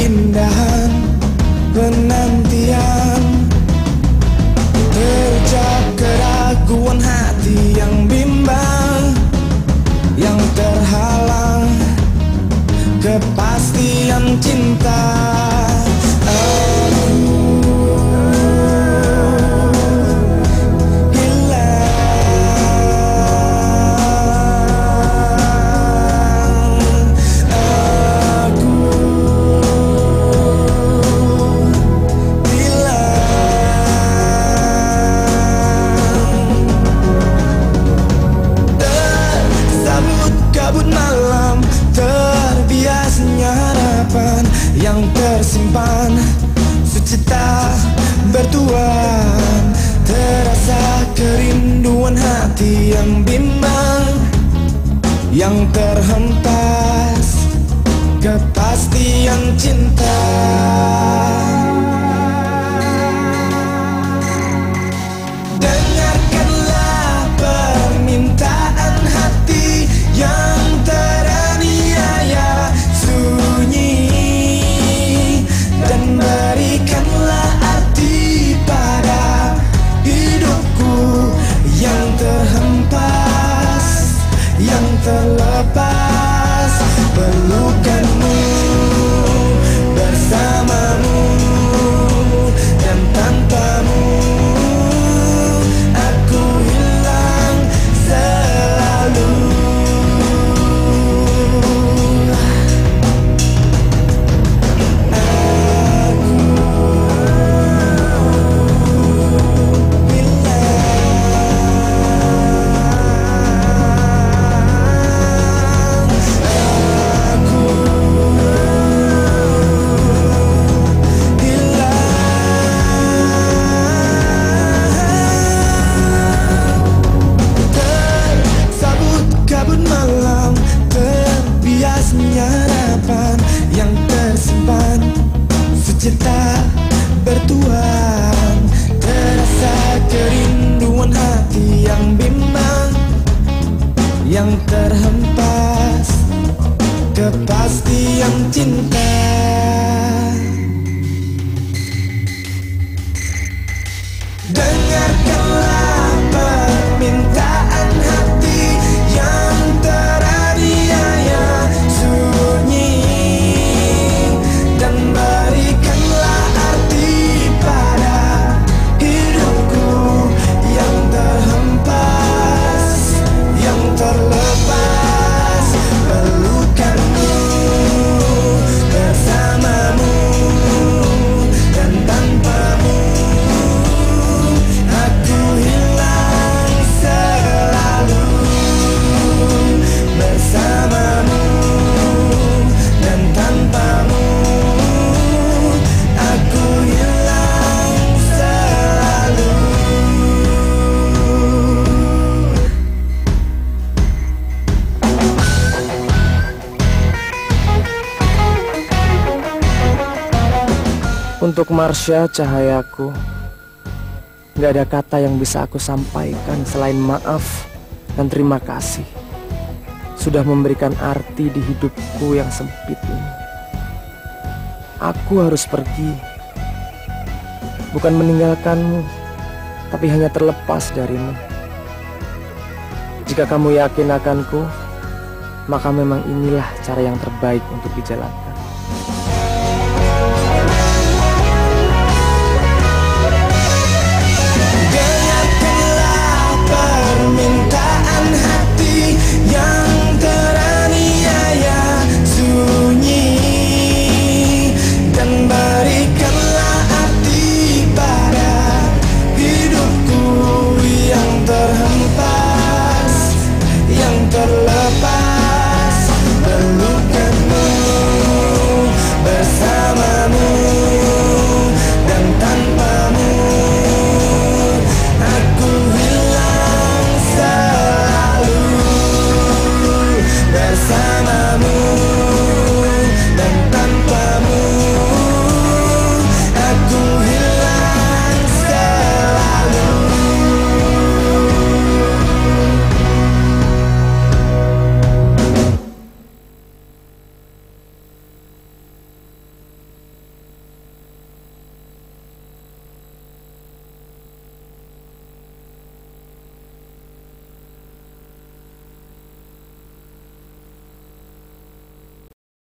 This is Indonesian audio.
in the. Sucita bertuan. Terasa kerinduan hati yang bimbang Yang terhempas cinta bertuan Terasa kerinduan hati yang bimbang Yang terhempas Untuk Marsha cahayaku Gak ada kata yang bisa aku sampaikan selain maaf dan terima kasih. Sudah memberikan arti di hidupku yang sempit ini. Aku harus pergi. Bukan meninggalkanmu Tapi hanya terlepas darimu. Jika kamu yakin akanku Maka memang inilah cara yang terbaik untuk dijalankan